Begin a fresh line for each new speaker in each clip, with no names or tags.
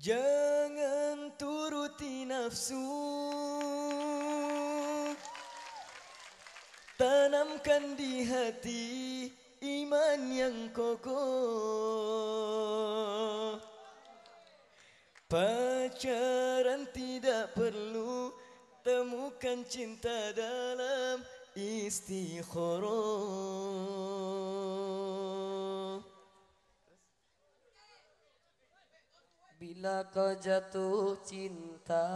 Jangan turuti nafsu. Tanamkan di hati iman yang kokoh. Pacaran tidak perlu Temukan cinta dalam istikharah
Bila kau jatuh cinta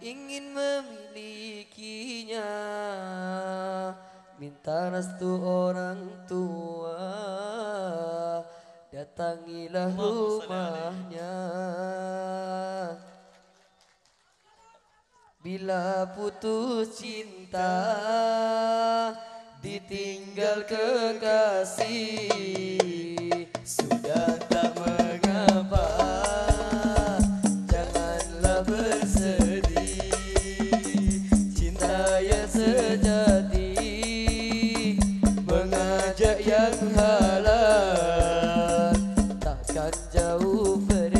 Ingin memilikinya Minta restu orang tua Datangilah rumahnya. Bila putus cinta Ditinggal kekasih
saúde.